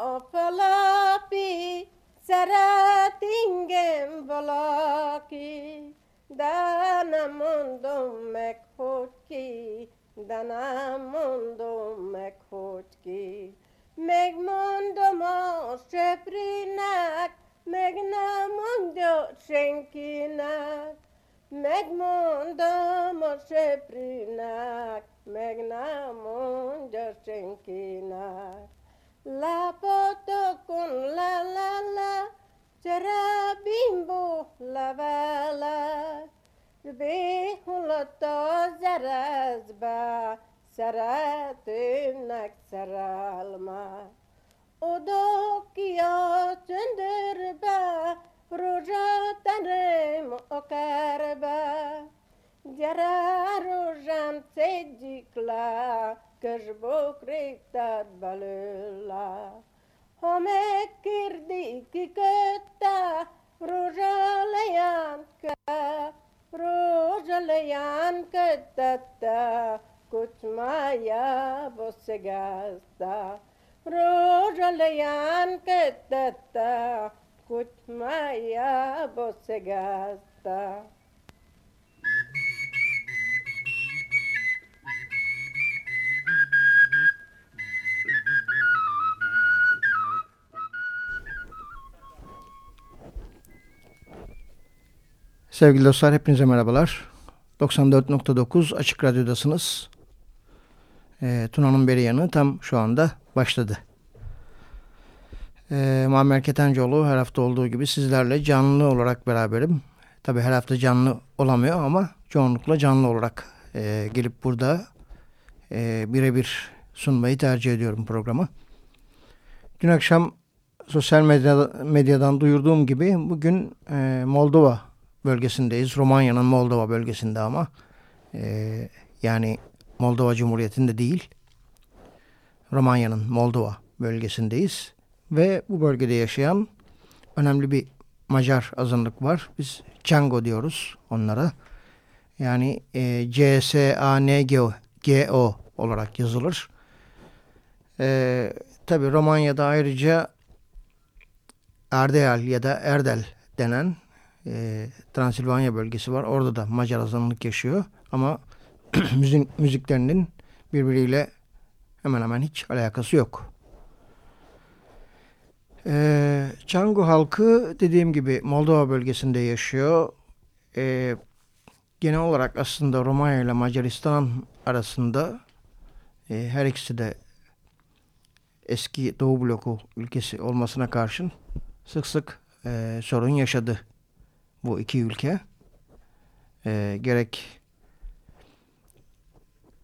A falapit szeret Szeretingem valaki, de nem mondom meg, hogy ki, de nem mondom meg, hogy ki. Megmondom a seprinek, meg nem mondja senkinek. Megmondom a seprinek, meg nem mondja senkinek. La poto con la la la, jara bimbo la va la. Be hulato zarazba, saratın aksaralma. Odokiya çöndürbe, roja tanrım okarba. Jara rojam sedikla, kösbók régtad belőle. Ha megkérdi, kikötte, rózsa leján kell, rózsa leján kötette, kocsmájába szegázta. Rózsa leján kötette, kocsmájába szegázta. Sevgili dostlar hepinize merhabalar. 94.9 Açık Radyo'dasınız. E, Tuna'nın beri yanı tam şu anda başladı. E, Muammer Ketencoğlu her hafta olduğu gibi sizlerle canlı olarak beraberim. Tabi her hafta canlı olamıyor ama çoğunlukla canlı olarak e, gelip burada e, birebir sunmayı tercih ediyorum programı. Dün akşam sosyal medya, medyadan duyurduğum gibi bugün e, Moldova bölgesindeyiz. Romanya'nın Moldova bölgesinde ama e, yani Moldova Cumhuriyeti'nde değil. Romanya'nın Moldova bölgesindeyiz. Ve bu bölgede yaşayan önemli bir Macar azınlık var. Biz Çango diyoruz onlara. Yani e, C-S-A-N-G-O olarak yazılır. E, Tabi Romanya'da ayrıca Erdeal ya da Erdel denen e, Transilvanya bölgesi var. Orada da Macar azınlık yaşıyor. Ama müzik, müziklerinin birbiriyle hemen hemen hiç alakası yok. E, Çangu halkı dediğim gibi Moldova bölgesinde yaşıyor. E, genel olarak aslında Romanya ile Macaristan arasında e, her ikisi de eski Doğu bloku ülkesi olmasına karşın sık sık e, sorun yaşadı bu iki ülke. E, gerek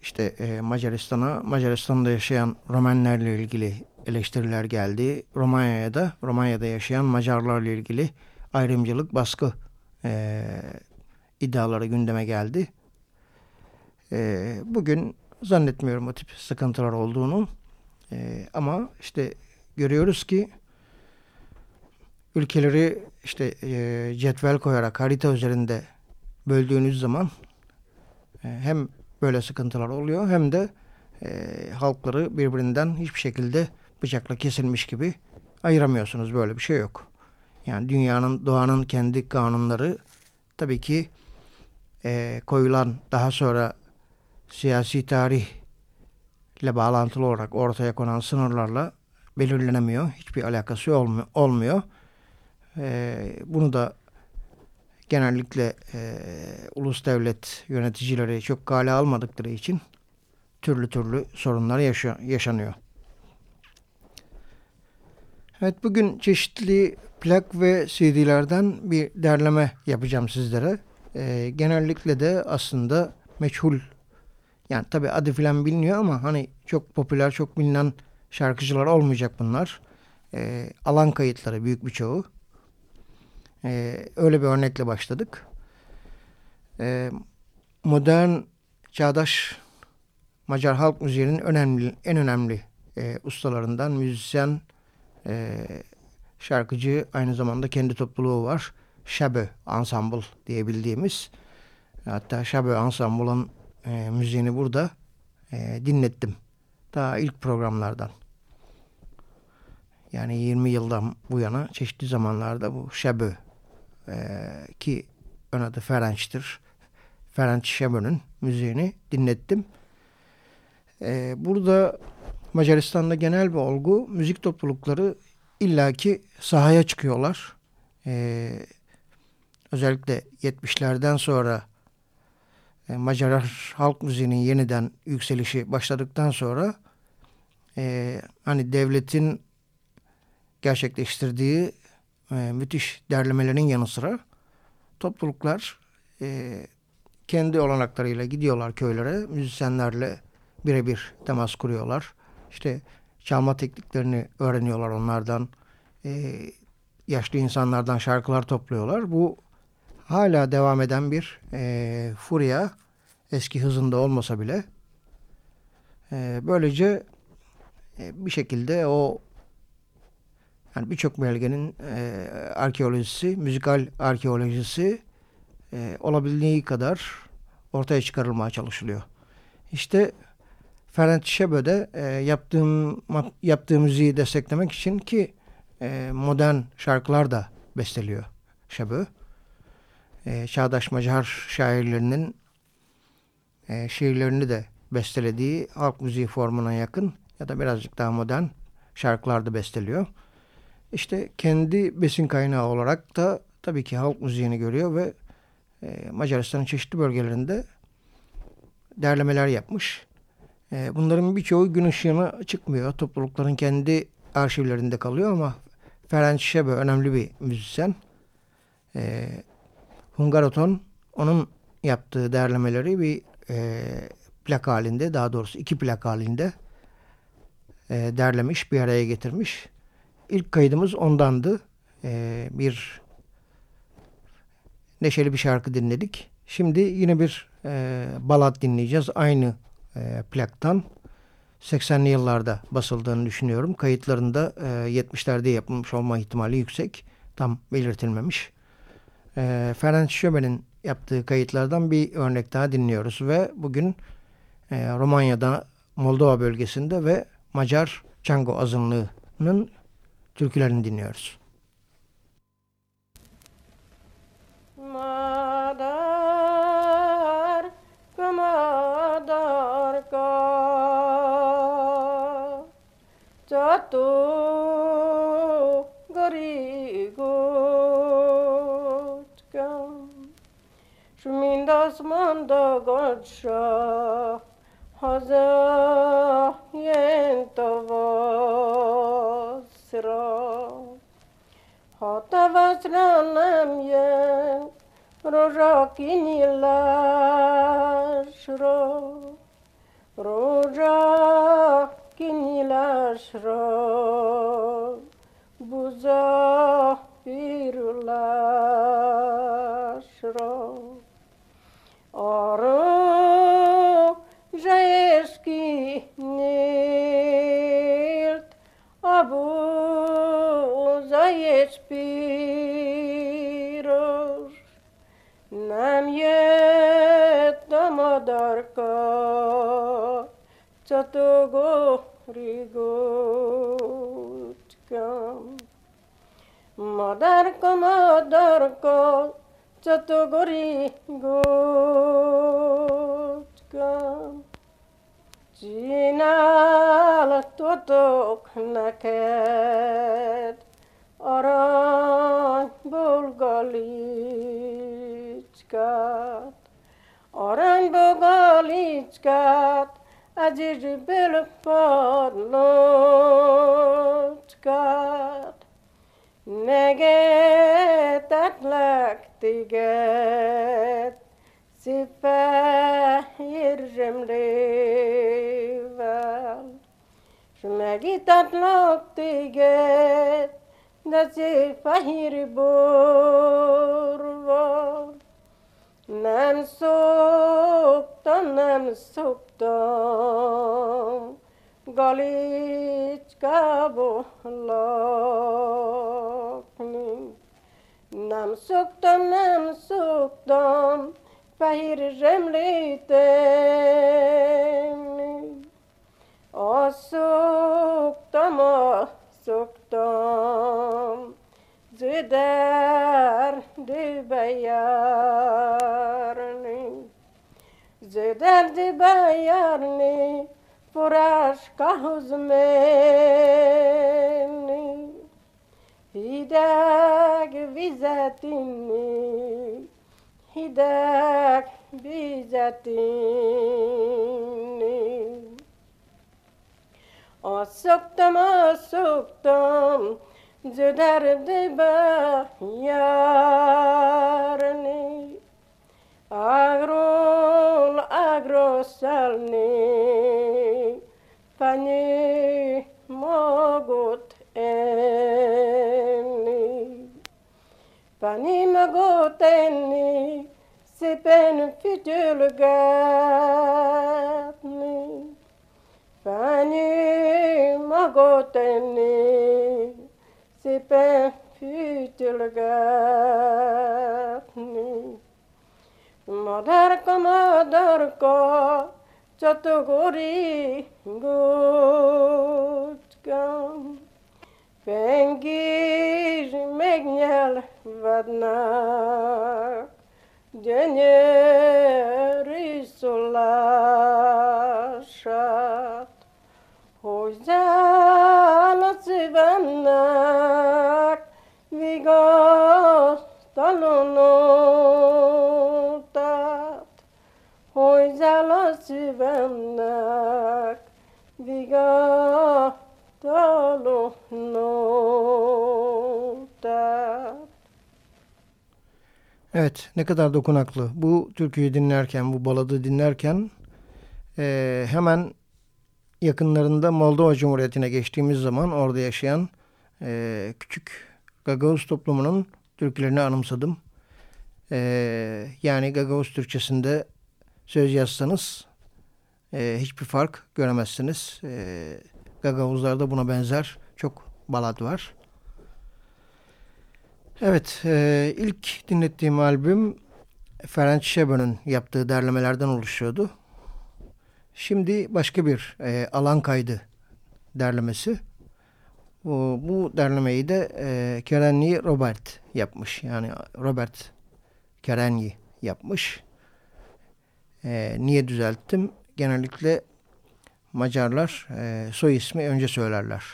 işte e, Macaristan'a, Macaristan'da yaşayan Romenlerle ilgili eleştiriler geldi. Romanya'ya da, Romanya'da yaşayan Macarlarla ilgili ayrımcılık, baskı e, iddiaları gündeme geldi. E, bugün zannetmiyorum o tip sıkıntılar olduğunu. E, ama işte görüyoruz ki ülkeleri işte e, cetvel koyarak harita üzerinde böldüğünüz zaman e, hem böyle sıkıntılar oluyor hem de e, halkları birbirinden hiçbir şekilde bıçakla kesilmiş gibi ayıramıyorsunuz. Böyle bir şey yok. Yani dünyanın, doğanın kendi kanunları tabii ki e, koyulan daha sonra siyasi tarih ile bağlantılı olarak ortaya konan sınırlarla belirlenemiyor. Hiçbir alakası olmuyor. olmuyor. E, bunu da genellikle e, ulus devlet yöneticileri çok kale almadıkları için türlü türlü sorunlar yaşa yaşanıyor. Evet bugün çeşitli plak ve CD'lerden bir derleme yapacağım sizlere. E, genellikle de aslında meçhul yani tabi adı filan biliniyor ama hani çok popüler çok bilinen şarkıcılar olmayacak bunlar. E, alan kayıtları büyük bir çoğu. E, öyle bir örnekle başladık. E, modern çağdaş Macar halk müziğinin önemli en önemli e, ustalarından müzisyen e, şarkıcı aynı zamanda kendi topluluğu var. Şabe Ensemble diye bildiğimiz. Hatta Şabe Ensemble'ın e, müziğini burada e, dinlettim. Daha ilk programlardan. Yani 20 yıldan bu yana çeşitli zamanlarda bu Şabe e, ki ön adı Ferenç'tir. Ferenç Şabe'nin müziğini dinlettim. E, burada Macaristan'da genel bir olgu müzik toplulukları illaki sahaya çıkıyorlar. Ee, özellikle 70'lerden sonra e, Macar halk müziğinin yeniden yükselişi başladıktan sonra e, hani devletin gerçekleştirdiği e, müthiş derlemelerin yanı sıra topluluklar e, kendi olanaklarıyla gidiyorlar köylere müzisyenlerle birebir temas kuruyorlar. İşte çalma tekniklerini öğreniyorlar onlardan. Ee, yaşlı insanlardan şarkılar topluyorlar. Bu hala devam eden bir e, furya. Eski hızında olmasa bile. E, böylece e, bir şekilde o yani birçok belgenin e, arkeolojisi, müzikal arkeolojisi e, olabildiği kadar ortaya çıkarılmaya çalışılıyor. İşte Ferenc Şebe'de e, yaptığım yaptığı müziği desteklemek için ki e, modern şarkılar da besteliyor Şebe. E, Çağdaş Macar şairlerinin e, şiirlerini de bestelediği halk müziği formuna yakın ya da birazcık daha modern şarkılar da besteliyor. İşte kendi besin kaynağı olarak da tabii ki halk müziğini görüyor ve e, Macaristan'ın çeşitli bölgelerinde derlemeler yapmış. Ee, bunların birçoğu gün ışığına çıkmıyor. Toplulukların kendi arşivlerinde kalıyor ama Ferenc Şebe önemli bir müzisyen. E, Hungaroton onun yaptığı derlemeleri bir e, plak halinde daha doğrusu iki plak halinde e, derlemiş bir araya getirmiş. İlk kaydımız ondandı. E, bir neşeli bir şarkı dinledik. Şimdi yine bir e, balat dinleyeceğiz. Aynı e, plaktan 80'li yıllarda basıldığını düşünüyorum. Kayıtlarında e, 70'lerde yapılmış olma ihtimali yüksek. Tam belirtilmemiş. E, Ferenc Şöbe'nin yaptığı kayıtlardan bir örnek daha dinliyoruz ve bugün e, Romanya'da Moldova bölgesinde ve Macar Çango azınlığının türkülerini dinliyoruz. to gari gotka Shumindas manda godsha haza صراط Hatavasranam yen buza, rojakinilashro lashro, oro jaeski ne bol zajec spiroš, nam je to darko, co to gori gotkam. Madarko, madarko, co to gori gotkam. Rigócskám. Csináltatok neked aranyból galicskát, aranyból galicskát, az izsből padlócskát. Megetetlek téged, szép fehér zsemlével, s megitatlak téged, de szép fehér borval. Nem szoktam, nem szoktam galicskába lakni. Nem szoktam, nem szoktam fehér zsemlét enni. Azt szoktam, azt szoktam, zölderdőbe járni. Zölderdőbe járni, forráskához menni. Hideg vizet أصبتم أصبتم جو درد بخیارنی اگرول اگرو سلنی فنی مگوت اینی فنی مگوت اینی سپن فیجلگر Fani magoteni sipe fitilgatni Madarko madarko csatogori gutkan Pengir megnyel vadnak Denyer isolasa a szívemnek, vigasztalanotát. Evet ne kadar dokunaklı. Bu türküyü dinlerken, bu baladı dinlerken e, hemen yakınlarında Moldova Cumhuriyeti'ne geçtiğimiz zaman orada yaşayan e, küçük Gagavuz toplumunun türkülerini anımsadım. E, yani Gagavuz Türkçesinde söz yazsanız e, hiçbir fark göremezsiniz. E, Gagavuzlarda buna benzer çok balad var. Evet, e, ilk dinlettiğim albüm Ferenc Şebe'nin yaptığı derlemelerden oluşuyordu. Şimdi başka bir e, alan kaydı derlemesi. Bu, bu derlemeyi de e, Kerenyi Robert yapmış. Yani Robert Kerenyi yapmış. E, niye düzelttim? Genellikle Macarlar e, soy ismi önce söylerler.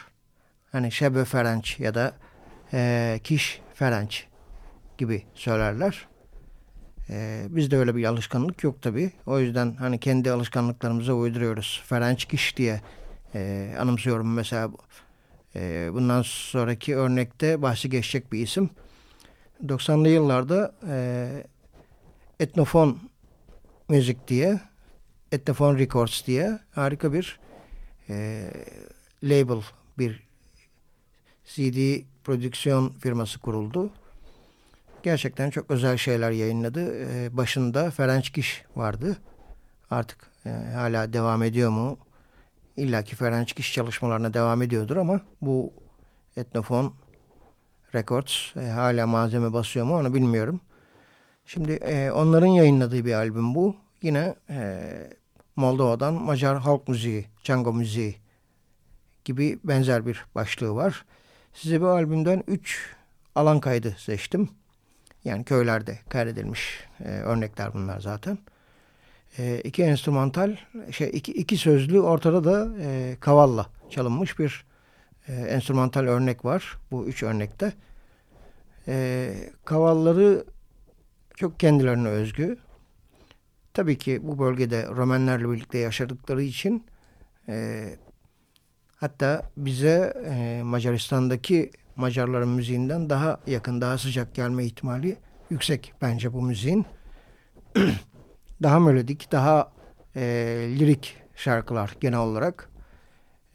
Hani Şebe Ferenc ya da e, Kiş Ferenc gibi söylerler. Ee, bizde öyle bir alışkanlık yok tabi. O yüzden hani kendi alışkanlıklarımıza uyduruyoruz. Ferenc Kiş diye e, anımsıyorum mesela. E, bundan sonraki örnekte bahsi geçecek bir isim. 90'lı yıllarda e, Etnofon Müzik diye, Etnofon Records diye harika bir e, label, bir CD prodüksiyon firması kuruldu. Gerçekten çok özel şeyler yayınladı. Ee, başında Ferenc Kiş vardı. Artık e, hala devam ediyor mu? İlla ki Ferenc Kiş çalışmalarına devam ediyordur ama bu Etnofon Records. E, hala malzeme basıyor mu onu bilmiyorum. Şimdi e, onların yayınladığı bir albüm bu. Yine e, Moldova'dan Macar halk müziği, Cango müziği gibi benzer bir başlığı var. Size bu albümden 3 alan kaydı seçtim. Yani köylerde kaydedilmiş e, örnekler bunlar zaten. E, iki enstrümantal, şey iki, iki sözlü ortada da e, kavalla çalınmış bir e, enstrümantal örnek var. Bu üç örnekte. E, kavalları çok kendilerine özgü. Tabii ki bu bölgede Romenlerle birlikte yaşadıkları için e, hatta bize e, Macaristan'daki Macarların müziğinden daha yakın, daha sıcak gelme ihtimali yüksek bence bu müziğin. daha melodik, daha e, lirik şarkılar genel olarak.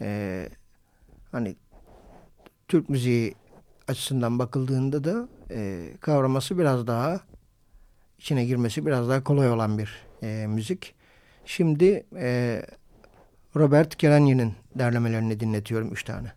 E, hani Türk müziği açısından bakıldığında da e, kavraması biraz daha içine girmesi biraz daha kolay olan bir e, müzik. Şimdi e, Robert Kerenyi'nin derlemelerini dinletiyorum üç tane.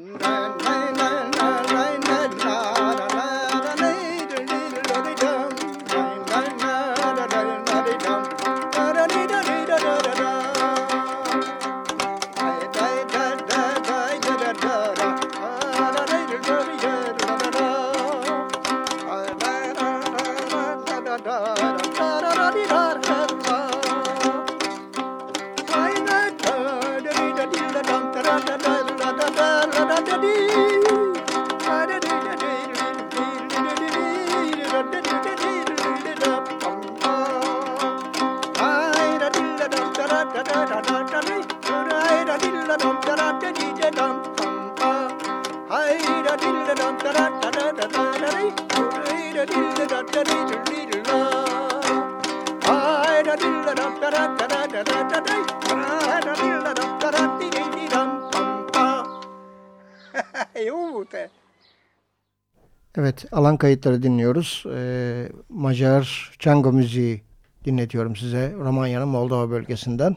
na na Alan kayıtları dinliyoruz. Ee, Macar Çango müziği dinletiyorum size Romanya'nın Moldova bölgesinden.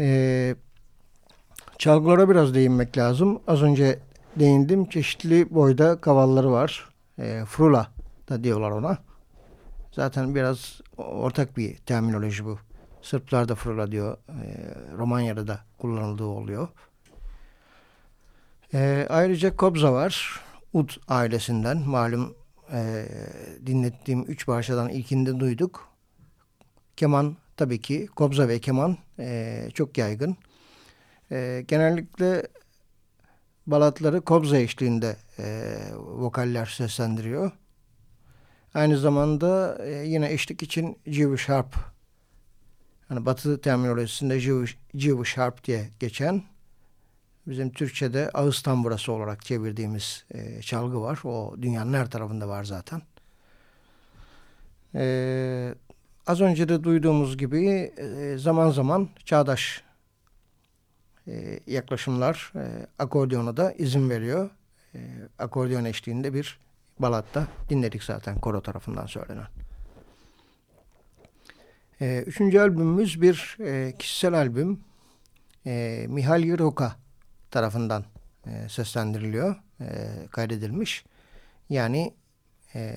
Ee, çalgılara biraz değinmek lazım. Az önce değindim. Çeşitli boyda kavalları var. Ee, frula da diyorlar ona. Zaten biraz ortak bir terminoloji bu. Sırplar da frula diyor. Ee, Romanya'da da kullanıldığı oluyor. Ee, ayrıca kobza var. Ud ailesinden malum e, dinlettiğim üç parçadan ilkinde duyduk. Keman tabii ki kobza ve keman e, çok yaygın. E, genellikle balatları kobza eşliğinde e, vokaller seslendiriyor. Aynı zamanda e, yine eşlik için Jewish harp yani batı terminolojisinde Jewish, Jewish harp diye geçen bizim Türkçe'de ağız tamburası olarak çevirdiğimiz e, çalgı var. O dünyanın her tarafında var zaten. E, az önce de duyduğumuz gibi e, zaman zaman çağdaş e, yaklaşımlar e, akordeona da izin veriyor. E, akordeon eşliğinde bir balatta dinledik zaten koro tarafından söylenen. E, üçüncü albümümüz bir e, kişisel albüm. E, Mihaly Roka tarafından e, seslendiriliyor, e, kaydedilmiş. Yani e,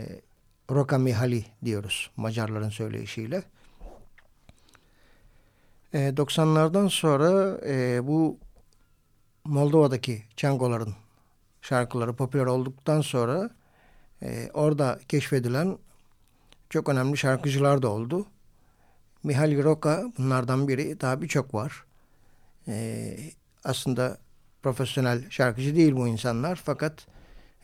Roka Mihali diyoruz Macarların söyleyişiyle. E, 90'lardan sonra e, bu Moldova'daki Çangoların şarkıları popüler olduktan sonra e, orada keşfedilen çok önemli şarkıcılar da oldu. Mihaly Roka bunlardan biri. Daha birçok var. E, aslında profesyonel şarkıcı değil bu insanlar. Fakat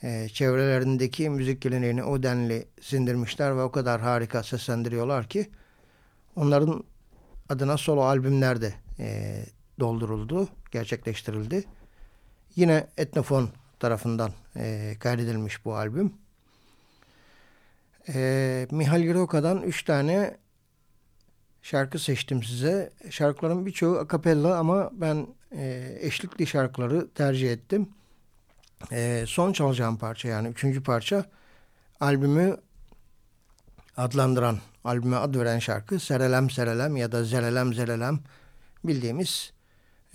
e, çevrelerindeki müzik geleneğini o denli sindirmişler ve o kadar harika seslendiriyorlar ki onların adına solo albümler de e, dolduruldu, gerçekleştirildi. Yine Etnofon tarafından e, kaydedilmiş bu albüm. E, Mihail Roka'dan üç tane şarkı seçtim size. Şarkıların birçoğu akapella ama ben e, eşlikli şarkıları tercih ettim. E, son çalacağım parça yani üçüncü parça albümü adlandıran, albüme ad veren şarkı Serelem Serelem ya da Zerelem Zerelem bildiğimiz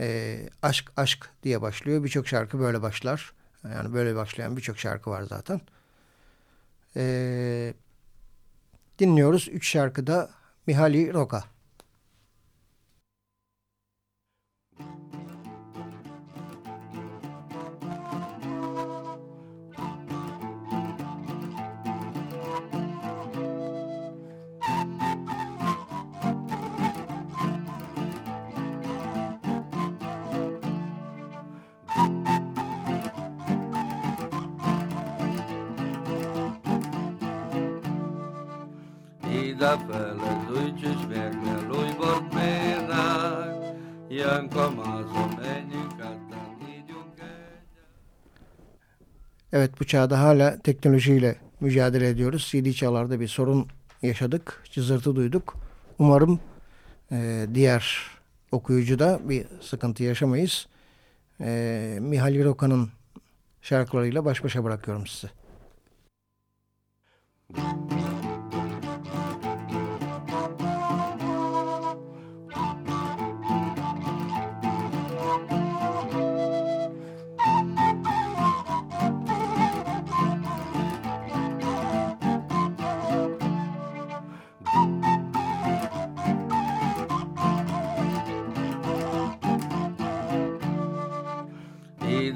e, Aşk Aşk diye başlıyor. Birçok şarkı böyle başlar. Yani böyle başlayan birçok şarkı var zaten. E, dinliyoruz. Üç şarkıda Mihali Roka. Da fele lui ce șmegle lui vorbena Ian comazo meni Evet bu çağda hala teknolojiyle mücadele ediyoruz. CD çalarda bir sorun yaşadık. Cızırtı duyduk. Umarım e, diğer okuyucuda bir sıkıntı yaşamayız. E, Mihail Roka'nın şarkılarıyla baş başa bırakıyorum sizi.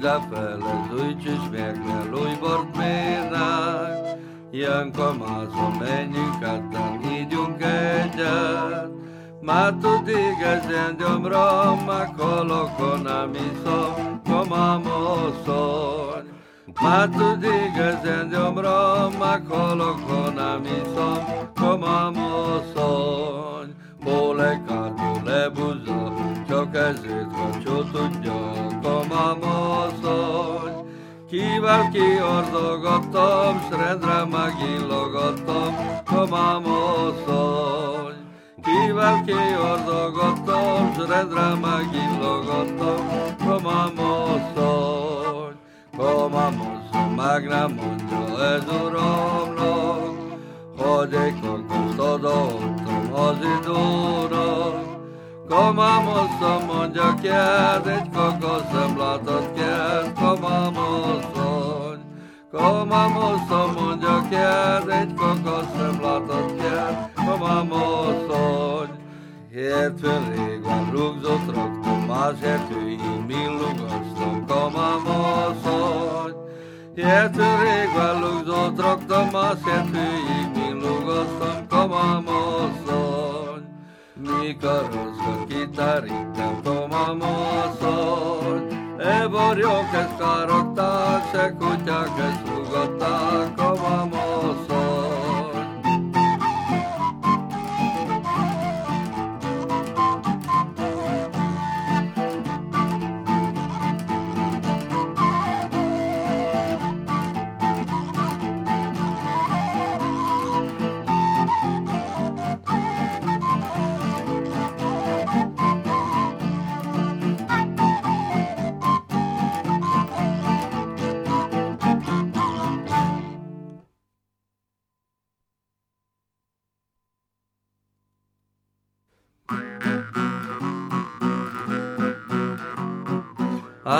lefele, zújts meg ne lúj bort ménák. Ilyen kamázom, menjünk át, nem ígyunk egyet. Már tud égezni gyomra, meghalok, ha nem iszom, kamám asszony. Már tud égezni gyomra, meghalok, ha nem iszom, kamám asszony. Polekátyú lebuzza, csak ezért kocsó tudja a mamászony. Kivel kiarzogattam, s rendre megillogattam a mamászony. Kivel kiarzogattam, s rendre megillogattam a mamászony. A mamászony meg nem mondja ez uramnak, hagyék a kuszadat, az időnak. Kamám asszony, mondja kert, egy kakasz sem látott kert, kamám asszony. Kamám asszony, mondja kert, egy kakasz sem látott kert, kamám asszony. Hétfőn rég van rúgzott, raktam, más értőim, millugasztam, kamám asszony. Hétfőn van rúgzott, raktam, más értőim, millugasztam, kamám asszony. mi carrozza chitarrita como Mozart. E vorjo che skarota se che sugota como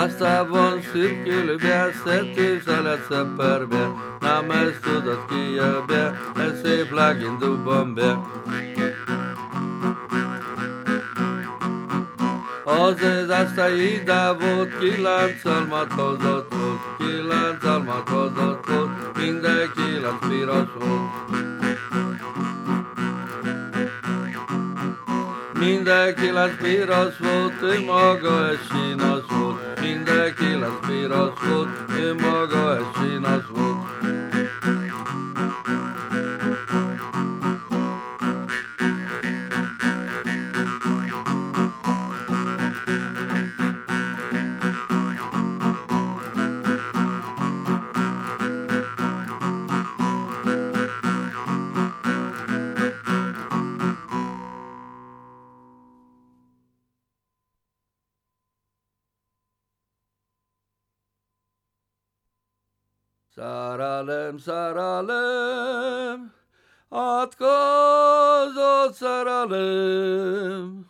Aztában szürkülőbe, szedtő szelet szepperbe, nem ezt tudod kijövbe, ez szép lágin dubban be. Az ez aztán ide volt, kilenc almat hozott volt, kilenc almat hozott volt, minden kilenc piros volt. Minden kilenc piros volt, ő maga egy sínos volt. Minden kilenc piros volt, ő maga egy sínos volt. Szerelem, szerelem, átkozott szerelem.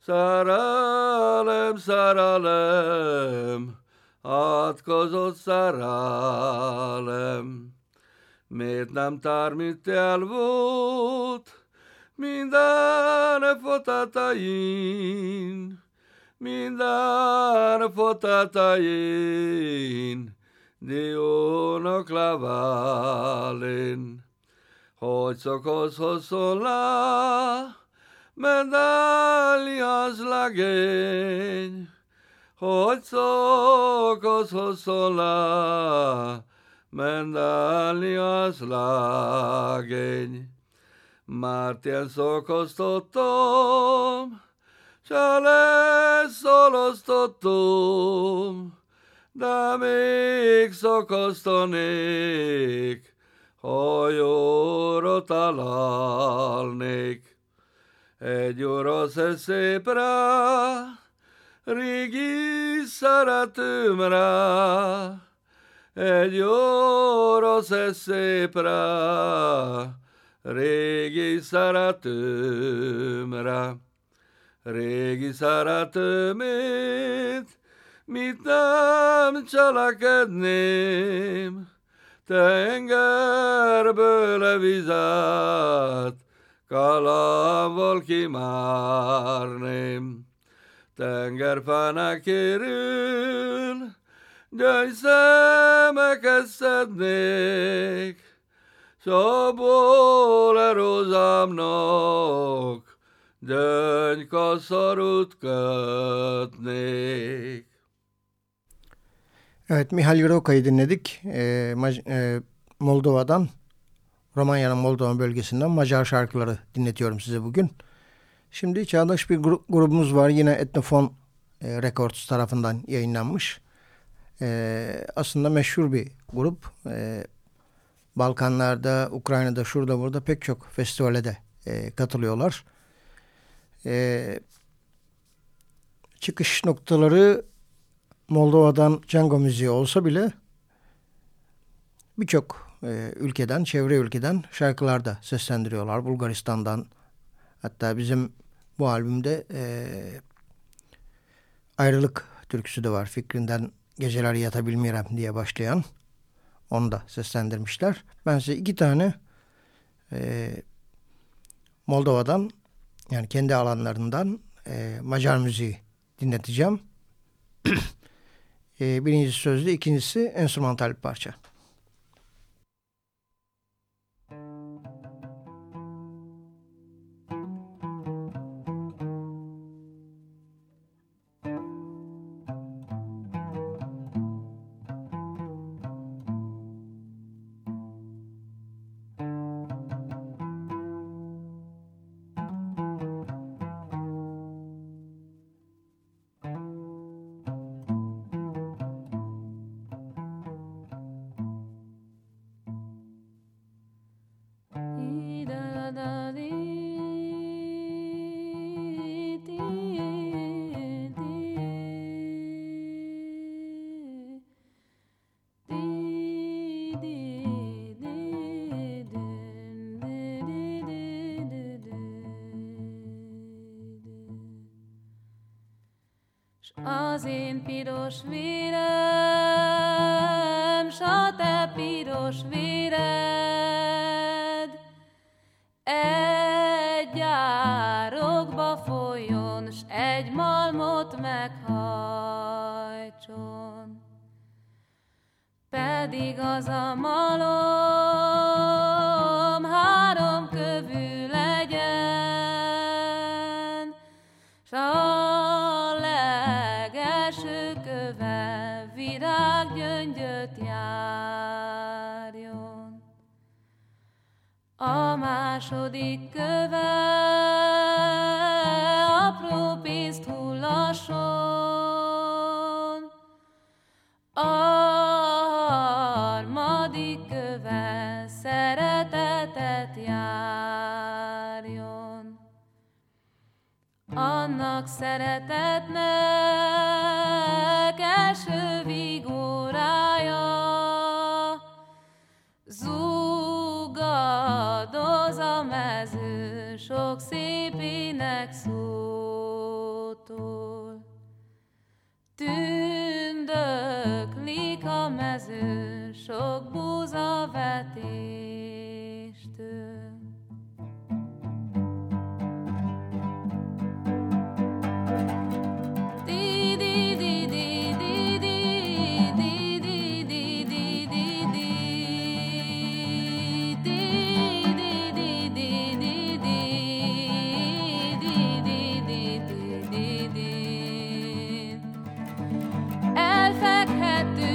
Szerelem, szerelem, átkozott szerelem. Miért nem tármit el volt minden fotatain, minden fotatain, diónak leválén, hogy szakasz hosszolá, az legény, hogy szakasz hosszolá, medáliás legény. Mártien szakasztottam, se lesz de még szakasztanék, hajóra találnék. Egy óra szép rá, régi szeretőm rá, egy óra szép rá, régi szeretőm rá, régi szeretőmét, mit nem cselekedném, tengerből vizet, kalával kimárném. Tengerfának érül, gyöngyszemeket szednék, s abból a rózámnak gyöngykaszarút kötnék. Evet Mihail Roka'yı dinledik. Ee, e, Moldova'dan, Romanya'nın Moldova bölgesinden Macar şarkıları dinletiyorum size bugün. Şimdi çağdaş bir grup, grubumuz var. Yine Etnofon e, Records tarafından yayınlanmış. E, aslında meşhur bir grup. E, Balkanlarda, Ukrayna'da, şurada burada pek çok festivale de e, katılıyorlar. E, çıkış noktaları Moldova'dan Django müziği olsa bile birçok e, ülkeden, çevre ülkeden şarkılar da seslendiriyorlar. Bulgaristan'dan hatta bizim bu albümde e, ayrılık türküsü de var. Fikrinden geceler yatabilmirem diye başlayan. Onu da seslendirmişler. Ben size iki tane e, Moldova'dan yani kendi alanlarından e, Macar müziği dinleteceğim. e, birincisi sözlü, ikincisi enstrümantal bir parça. Az én piros vérem, s a te piros véred, egy árokba folyjon, s egy malmot meghajtson. Pedig az a malom szeretetnek at the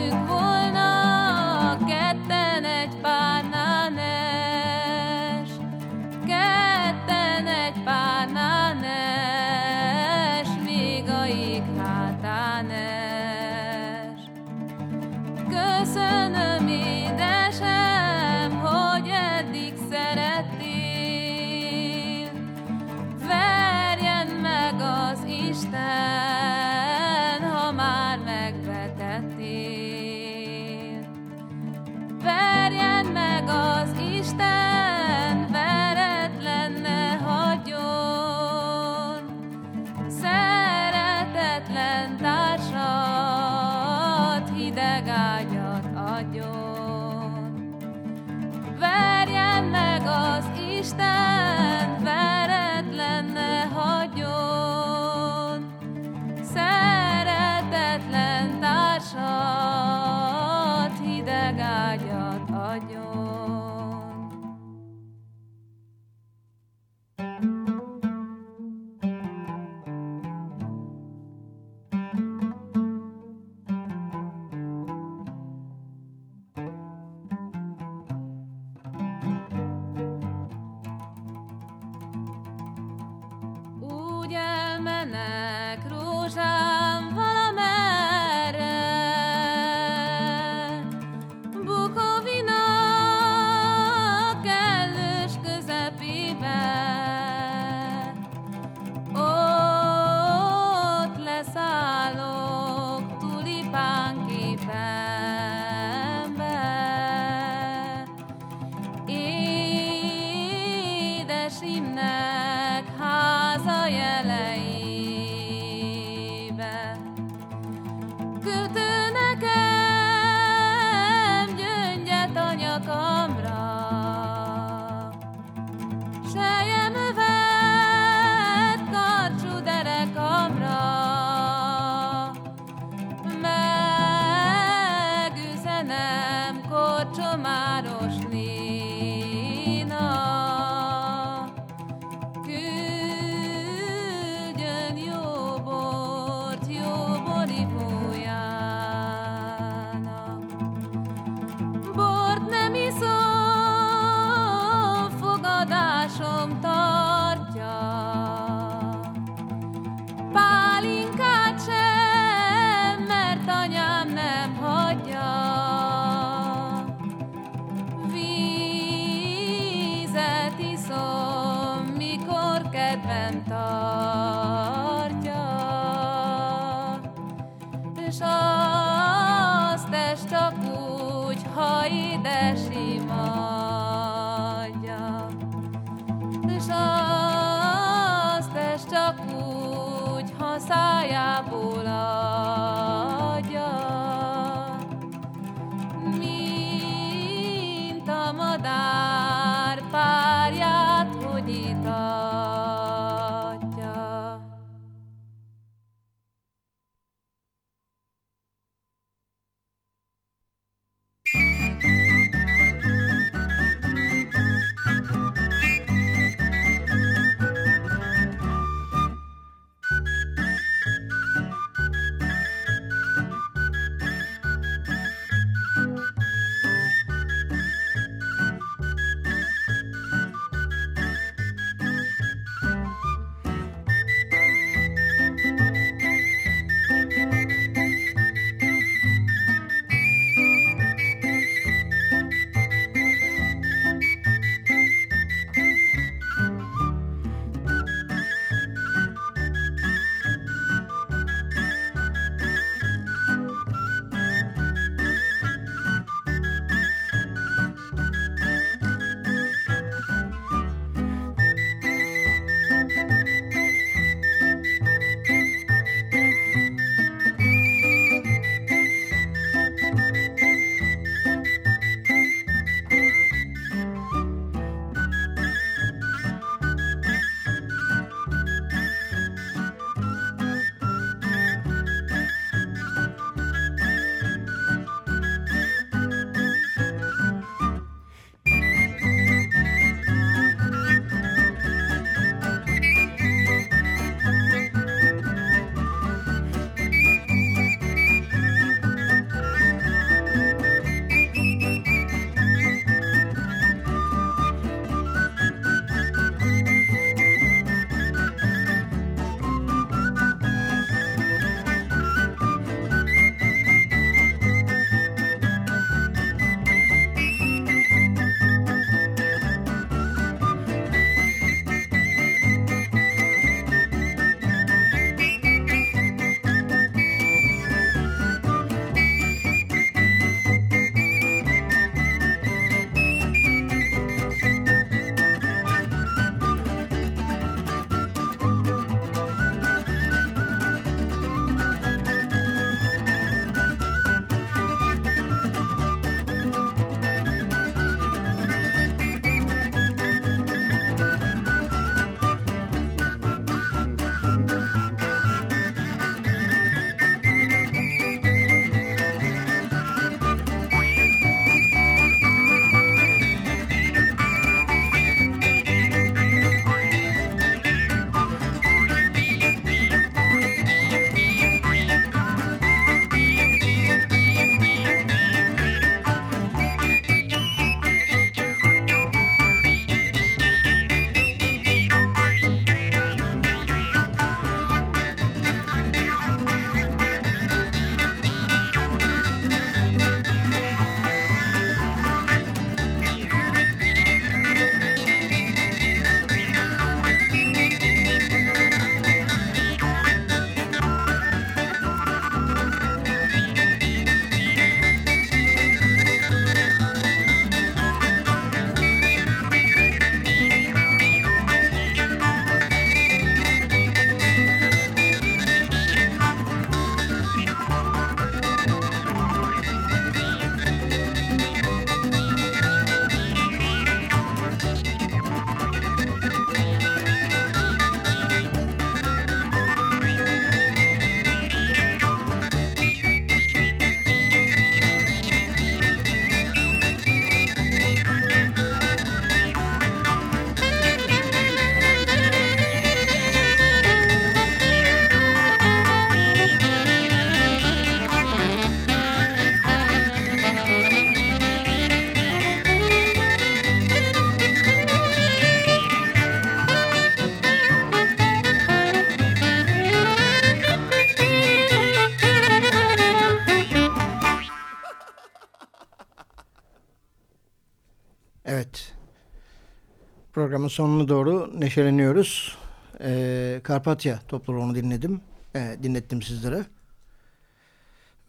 sonuna doğru neşeleniyoruz. Ee, Karpatya topluluğunu dinledim. Ee, dinlettim sizlere.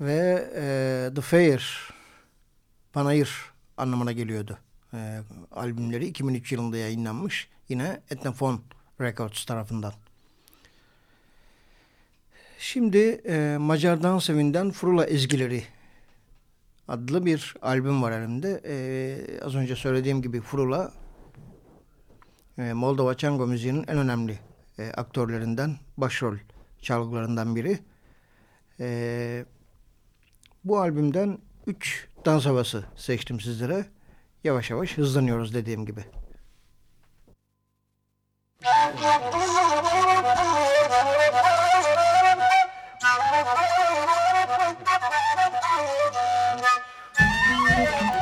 Ve e, The Fair, Panayır anlamına geliyordu. Ee, albümleri 2003 yılında yayınlanmış. Yine Etnofon Records tarafından. Şimdi e, Macar dans evinden Frula ezgileri adlı bir albüm var elimde. E, az önce söylediğim gibi Frula e, Moldova Çango müziğinin en önemli e, aktörlerinden, başrol çalgılarından biri. E, bu albümden 3 dans havası seçtim sizlere. Yavaş yavaş hızlanıyoruz dediğim gibi. Thank you.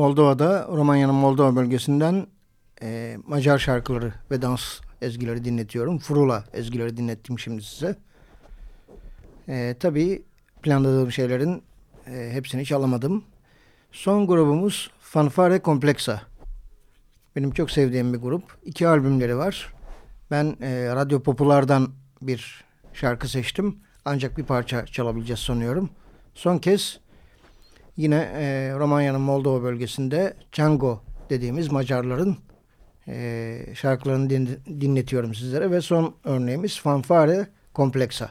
Moldova'da, Romanya'nın Moldova bölgesinden e, Macar şarkıları ve dans ezgileri dinletiyorum. Frula ezgileri dinlettim şimdi size. E, tabii planladığım şeylerin e, hepsini hiç alamadım. Son grubumuz Fanfare Complexa. Benim çok sevdiğim bir grup. İki albümleri var. Ben e, Radyo Popular'dan bir şarkı seçtim. Ancak bir parça çalabileceğiz sanıyorum. Son kez yine e, Romanya'nın Moldova bölgesinde Chango dediğimiz Macarların e, şarkılarını din, dinletiyorum sizlere. Ve son örneğimiz Fanfare Complexa.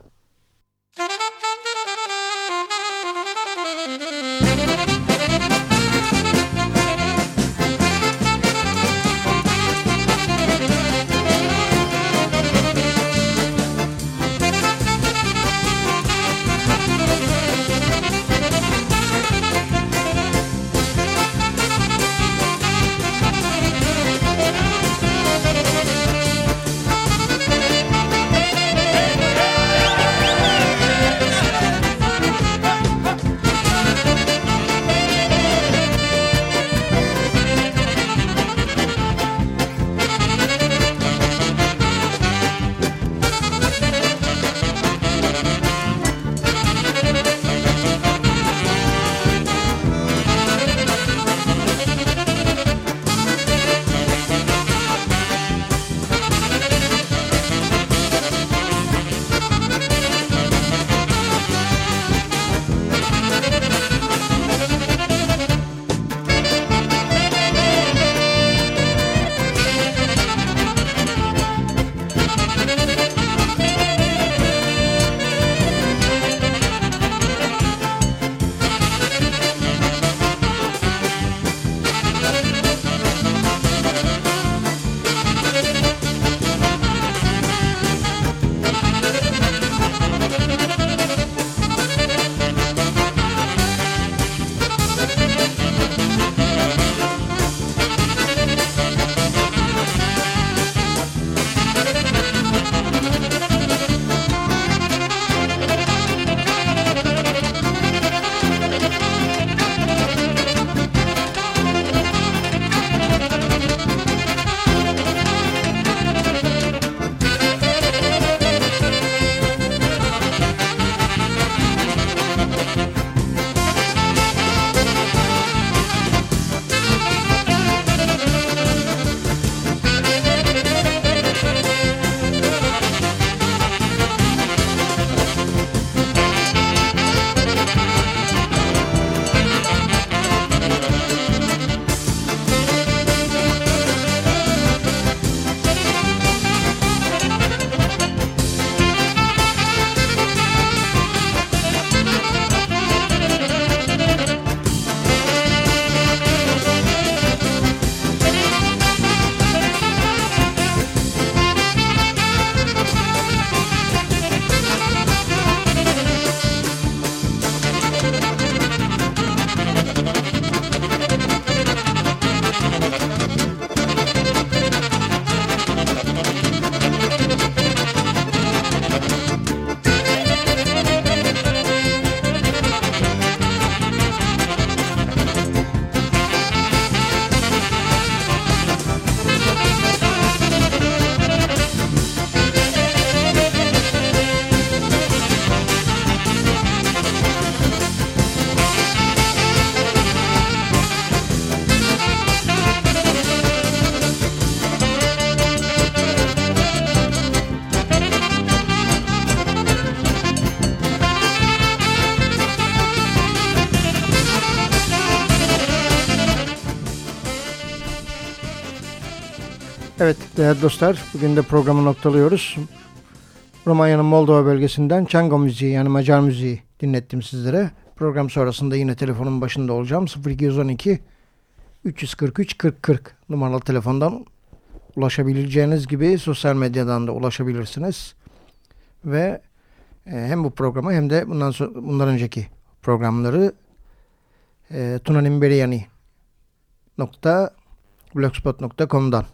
Değerli dostlar bugün de programı noktalıyoruz. Romanya'nın Moldova bölgesinden Çango müziği yani Macar müziği dinlettim sizlere. Program sonrasında yine telefonun başında olacağım. 0212 343 40 40 numaralı telefondan ulaşabileceğiniz gibi sosyal medyadan da ulaşabilirsiniz. Ve e, hem bu programı hem de bundan sonra, bundan önceki programları e, tunanimberiyani.blogspot.com'dan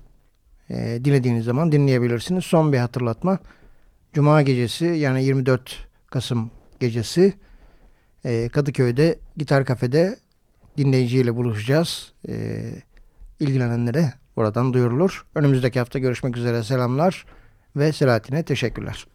e, dilediğiniz zaman dinleyebilirsiniz. Son bir hatırlatma. Cuma gecesi yani 24 Kasım gecesi e, Kadıköy'de Gitar Kafe'de dinleyiciyle buluşacağız. E, ilgilenenlere oradan duyurulur. Önümüzdeki hafta görüşmek üzere selamlar ve Selahattin'e teşekkürler.